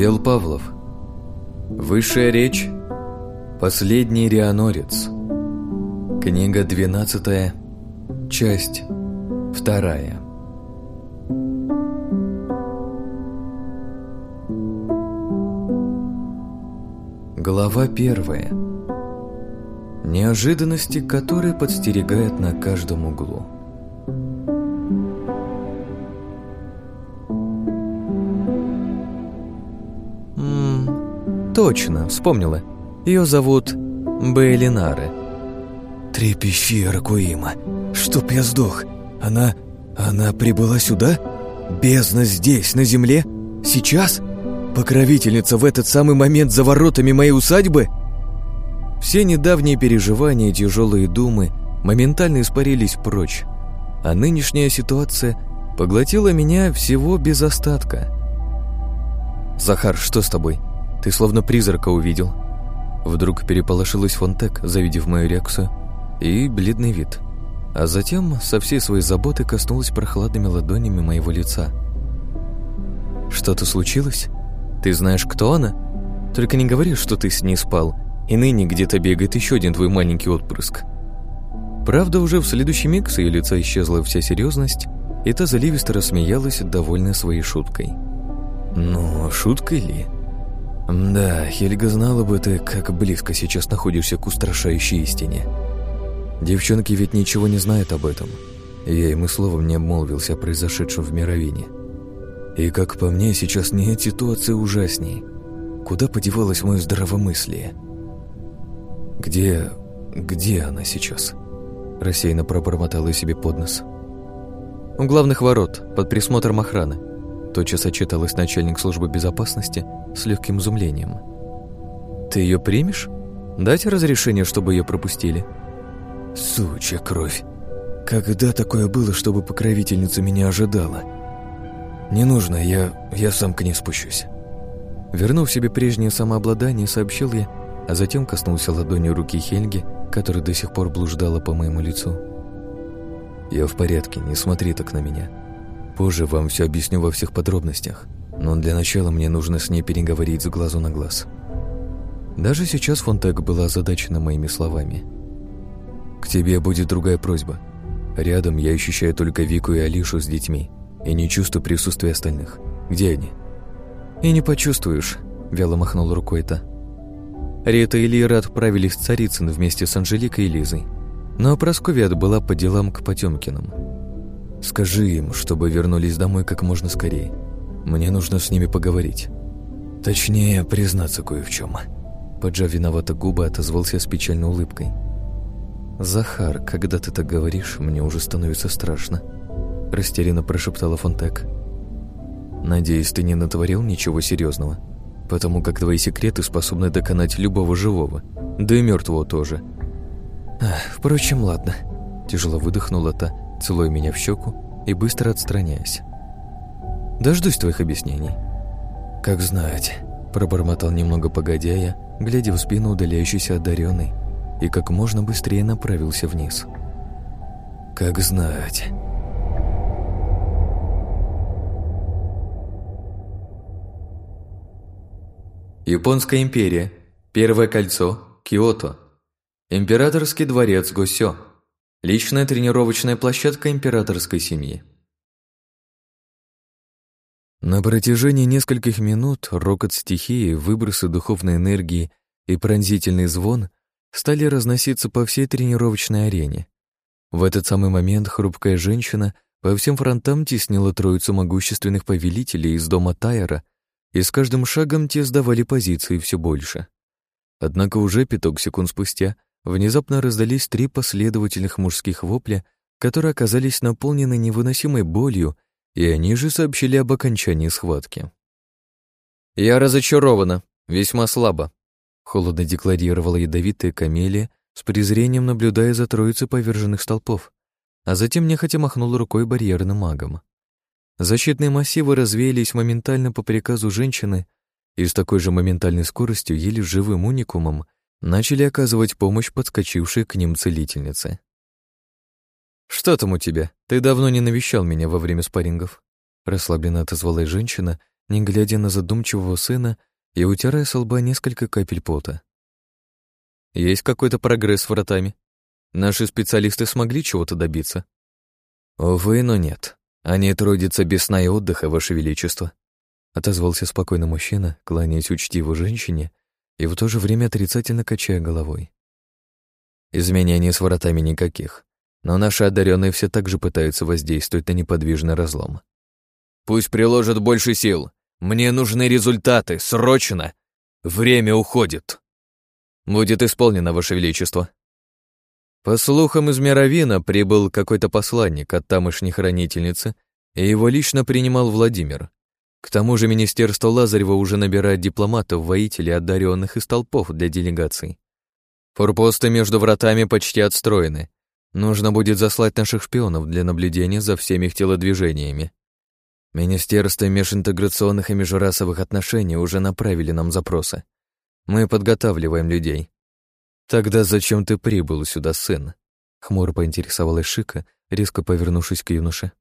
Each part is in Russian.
Вел Павлов. Высшая речь. Последний рианорец. Книга 12. Часть 2. Глава 1. Неожиданности, которые подстерегают на каждом углу. Точно, вспомнила. Ее зовут Бейлинаре. Трепещи, Аркуима. Чтоб я сдох. Она... она прибыла сюда? Бездна здесь, на земле? Сейчас? Покровительница в этот самый момент за воротами моей усадьбы? Все недавние переживания и тяжелые думы моментально испарились прочь, а нынешняя ситуация поглотила меня всего без остатка. «Захар, что с тобой?» Ты словно призрака увидел». Вдруг переполошилась Фонтек, завидев мою реакцию, и бледный вид. А затем со всей своей заботы коснулась прохладными ладонями моего лица. «Что-то случилось? Ты знаешь, кто она? Только не говори, что ты с ней спал, и ныне где-то бегает еще один твой маленький отпрыск». Правда, уже в следующий миг с ее лица исчезла вся серьезность, и та заливисто рассмеялась, довольная своей шуткой. «Ну, шуткой ли?» Да, Хельга знала бы ты, как близко сейчас находишься к устрашающей истине. Девчонки ведь ничего не знают об этом. Я им и словом не обмолвился о произошедшем в Мировине. И, как по мне, сейчас нет ситуации ужасней. Куда подевалось мое здравомыслие? Где... где она сейчас? Рассеянно пробормотала себе под нос. У главных ворот, под присмотром охраны. Тотчас отчиталась начальник службы безопасности с легким изумлением. «Ты ее примешь? Дать разрешение, чтобы ее пропустили?» «Сучья кровь! Когда такое было, чтобы покровительница меня ожидала? Не нужно, я, я сам к ней спущусь». Вернув себе прежнее самообладание, сообщил я, а затем коснулся ладонью руки Хельги, которая до сих пор блуждала по моему лицу. «Я в порядке, не смотри так на меня. Позже вам все объясню во всех подробностях, но для начала мне нужно с ней переговорить с глазу на глаз. Даже сейчас Фонтек была озадачена моими словами. «К тебе будет другая просьба. Рядом я ощущаю только Вику и Алишу с детьми и не чувствую присутствия остальных. Где они?» «И не почувствуешь», — вяло махнул рукой-то. Рита и Лира отправились в Царицын вместе с Анжеликой и Лизой. Но Просковья была по делам к Потемкиным. Скажи им, чтобы вернулись домой как можно скорее. Мне нужно с ними поговорить. Точнее, признаться кое в чем. Поджав виновато губы, отозвался с печальной улыбкой. «Захар, когда ты так говоришь, мне уже становится страшно», растерянно прошептала Фонтек. «Надеюсь, ты не натворил ничего серьезного, потому как твои секреты способны доконать любого живого, да и мертвого тоже». «Впрочем, ладно», тяжело выдохнула та, целуя меня в щеку и быстро отстраняясь. «Дождусь твоих объяснений». «Как знать», — пробормотал немного погодя я, глядя в спину удаляющейся одаренной, и как можно быстрее направился вниз. «Как знать». Японская империя. Первое кольцо. Киото. Императорский дворец Госё. Личная тренировочная площадка императорской семьи. На протяжении нескольких минут рокот стихии, выбросы духовной энергии и пронзительный звон стали разноситься по всей тренировочной арене. В этот самый момент хрупкая женщина по всем фронтам теснила троицу могущественных повелителей из дома Тайера, и с каждым шагом те сдавали позиции все больше. Однако уже пяток секунд спустя внезапно раздались три последовательных мужских вопля, которые оказались наполнены невыносимой болью, и они же сообщили об окончании схватки. «Я разочарована, весьма слабо», — холодно декларировала ядовитая камелия, с презрением наблюдая за троицей поверженных столпов, а затем нехотя махнула рукой барьерным магом. Защитные массивы развеялись моментально по приказу женщины и с такой же моментальной скоростью еле живым уникумом начали оказывать помощь подскочившей к ним целительницы. «Что там у тебя? Ты давно не навещал меня во время спаррингов?» Расслабленно отозвалась женщина, не глядя на задумчивого сына и утирая с лба несколько капель пота. «Есть какой-то прогресс с вратами? Наши специалисты смогли чего-то добиться?» «Увы, но нет. Они трудятся без сна и отдыха, Ваше Величество», отозвался спокойно мужчина, кланяясь учтиво женщине и в то же время отрицательно качая головой. Изменений с воротами никаких, но наши одаренные все так же пытаются воздействовать на неподвижный разлом. «Пусть приложат больше сил. Мне нужны результаты, срочно! Время уходит!» «Будет исполнено, Ваше Величество», по слухам, из Мировина прибыл какой-то посланник от тамошней хранительницы, и его лично принимал Владимир. К тому же Министерство Лазарева уже набирает дипломатов, воителей, одаренных из толпов для делегаций. Форпосты между вратами почти отстроены. Нужно будет заслать наших шпионов для наблюдения за всеми их телодвижениями. Министерство межинтеграционных и межрасовых отношений уже направили нам запросы. Мы подготавливаем людей. «Тогда зачем ты прибыл сюда, сын?» Хмуро поинтересовалась Шика, резко повернувшись к юноше.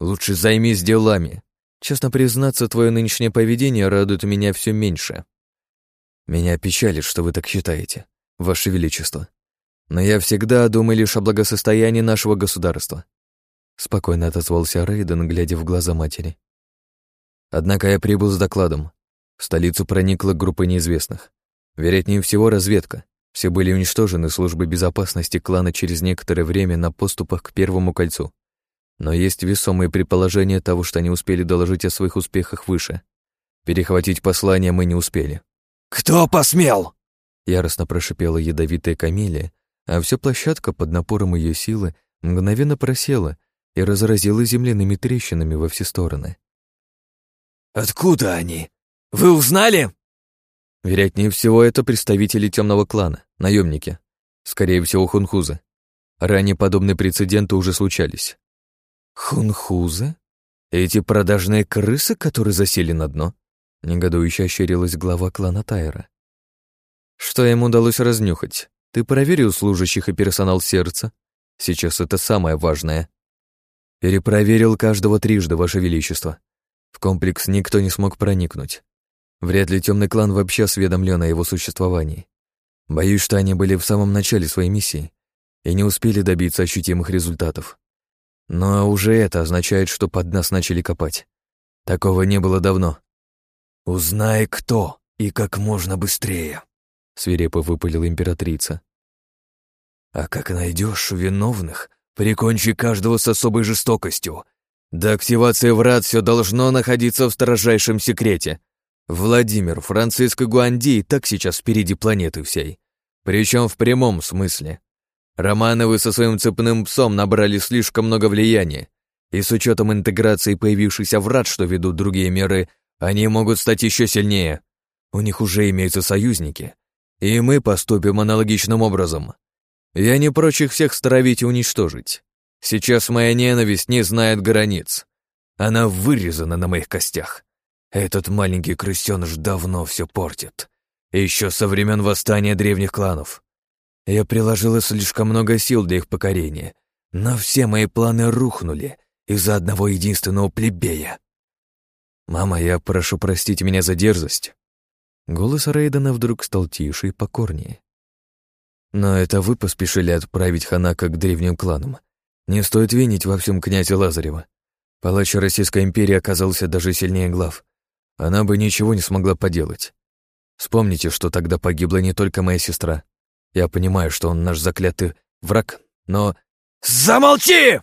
«Лучше займись делами. Честно признаться, твое нынешнее поведение радует меня все меньше. Меня печалит, что вы так считаете, Ваше Величество. Но я всегда думаю лишь о благосостоянии нашего государства». Спокойно отозвался Рейден, глядя в глаза матери. Однако я прибыл с докладом. В столицу проникла группа неизвестных. Вероятнее всего, разведка. Все были уничтожены службой безопасности клана через некоторое время на поступах к Первому кольцу. Но есть весомые предположения того, что они успели доложить о своих успехах выше. Перехватить послание мы не успели. «Кто посмел?» Яростно прошипела ядовитая камелия, а вся площадка под напором ее силы мгновенно просела и разразила земляными трещинами во все стороны. «Откуда они? Вы узнали?» Вероятнее всего, это представители темного клана, наемники. Скорее всего, хунхузы. Ранее подобные прецеденты уже случались. Хунхузы? Эти продажные крысы, которые засели на дно? Негодующе ощерилась глава клана Тайра. Что им удалось разнюхать? Ты проверил служащих и персонал сердца? Сейчас это самое важное. Перепроверил каждого трижды, Ваше Величество. В комплекс никто не смог проникнуть. Вряд ли темный клан вообще осведомлен о его существовании. Боюсь, что они были в самом начале своей миссии и не успели добиться ощутимых результатов. Но уже это означает, что под нас начали копать. Такого не было давно. «Узнай, кто, и как можно быстрее», — свирепо выпалила императрица. «А как найдешь виновных, прикончи каждого с особой жестокостью. До активации врат все должно находиться в строжайшем секрете, Владимир, Франциско Гуанди так сейчас впереди планеты всей. Причем в прямом смысле. Романовы со своим цепным псом набрали слишком много влияния, и с учетом интеграции появившихся врат, что ведут другие миры, они могут стать еще сильнее. У них уже имеются союзники, и мы поступим аналогичным образом. Я не прочь их всех стравить и уничтожить. Сейчас моя ненависть не знает границ. Она вырезана на моих костях. Этот маленький крысёныш давно все портит. Еще со времен восстания древних кланов. Я приложила слишком много сил для их покорения, но все мои планы рухнули из-за одного единственного плебея. «Мама, я прошу простить меня за дерзость». Голос Рейдена вдруг стал тише и покорнее. «Но это вы поспешили отправить Ханака к древним кланам. Не стоит винить во всем князя Лазарева. Палач Российской империи оказался даже сильнее глав, она бы ничего не смогла поделать. Вспомните, что тогда погибла не только моя сестра. Я понимаю, что он наш заклятый враг, но... «Замолчи!»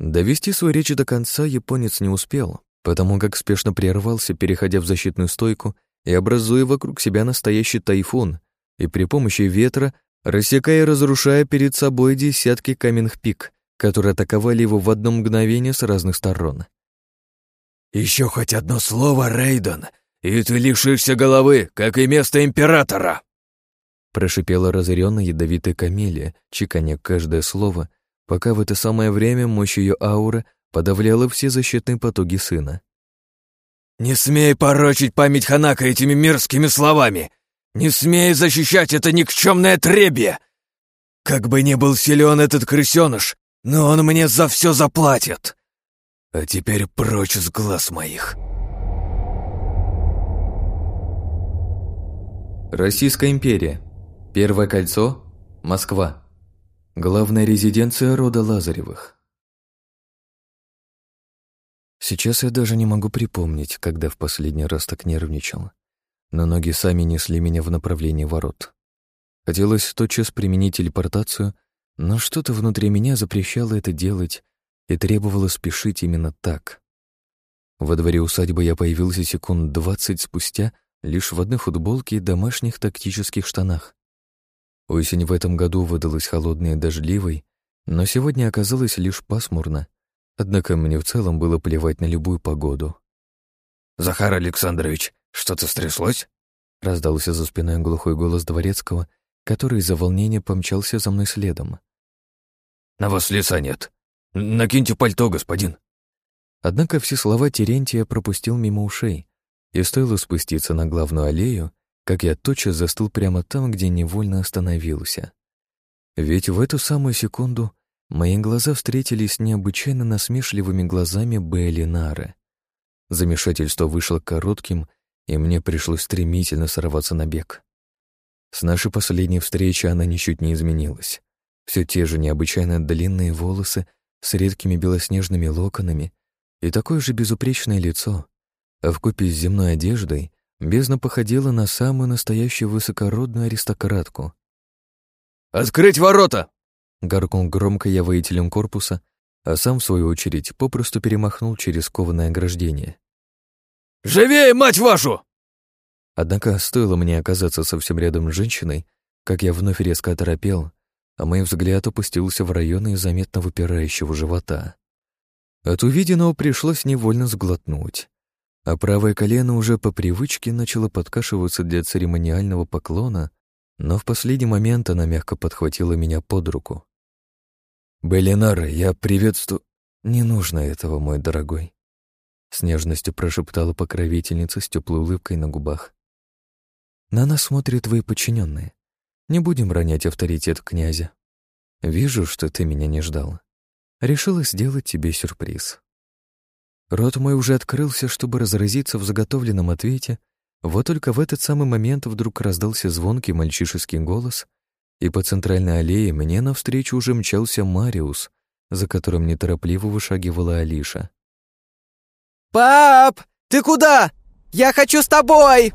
Довести свою речь до конца японец не успел, потому как спешно прервался, переходя в защитную стойку и образуя вокруг себя настоящий тайфун, и при помощи ветра рассекая и разрушая перед собой десятки каменных пик, которые атаковали его в одно мгновение с разных сторон. «Еще хоть одно слово, Рейден, и ты лишишься головы, как и место императора!» Прошипела разъяренная ядовитая камелия, чеканя каждое слово, пока в это самое время мощь ее ауры подавляла все защитные потуги сына. «Не смей порочить память Ханака этими мерзкими словами! Не смей защищать это никчемное требье! Как бы ни был силен этот крысеныш, но он мне за все заплатит! А теперь прочь с глаз моих!» Российская империя. Первое кольцо. Москва. Главная резиденция рода Лазаревых. Сейчас я даже не могу припомнить, когда в последний раз так нервничал. Но ноги сами несли меня в направлении ворот. Хотелось тотчас применить телепортацию, но что-то внутри меня запрещало это делать и требовало спешить именно так. Во дворе усадьбы я появился секунд двадцать спустя лишь в одной футболке и домашних тактических штанах. Осень в этом году выдалась холодной и дождливой, но сегодня оказалось лишь пасмурно, однако мне в целом было плевать на любую погоду. «Захар Александрович, что-то стряслось?» раздался за спиной глухой голос дворецкого, который из-за волнения помчался за мной следом. «На вас лица нет. Накиньте пальто, господин». Однако все слова Терентия пропустил мимо ушей, и стоило спуститься на главную аллею, как я тотчас застыл прямо там, где невольно остановился. Ведь в эту самую секунду мои глаза встретились с необычайно насмешливыми глазами Белли Нары. Замешательство вышло коротким, и мне пришлось стремительно сорваться на бег. С нашей последней встречи она ничуть не изменилась. Все те же необычайно длинные волосы с редкими белоснежными локонами и такое же безупречное лицо, а вкупе с земной одеждой Бездна походила на самую настоящую высокородную аристократку. «Открыть ворота!» — гаркнул громко я воителем корпуса, а сам, в свою очередь, попросту перемахнул через кованое ограждение. «Живее, мать вашу!» Однако стоило мне оказаться совсем рядом с женщиной, как я вновь резко оторопел, а мой взгляд опустился в районы заметно выпирающего живота. От увиденного пришлось невольно сглотнуть а правое колено уже по привычке начало подкашиваться для церемониального поклона, но в последний момент она мягко подхватила меня под руку. «Беллинара, я приветствую...» «Не нужно этого, мой дорогой», — с нежностью прошептала покровительница с теплой улыбкой на губах. «На нас смотрят твои подчиненные. Не будем ронять авторитет князя. Вижу, что ты меня не ждал. Решила сделать тебе сюрприз». Рот мой уже открылся, чтобы разразиться в заготовленном ответе, вот только в этот самый момент вдруг раздался звонкий мальчишеский голос, и по центральной аллее мне навстречу уже мчался Мариус, за которым неторопливо вышагивала Алиша. «Пап, ты куда? Я хочу с тобой!»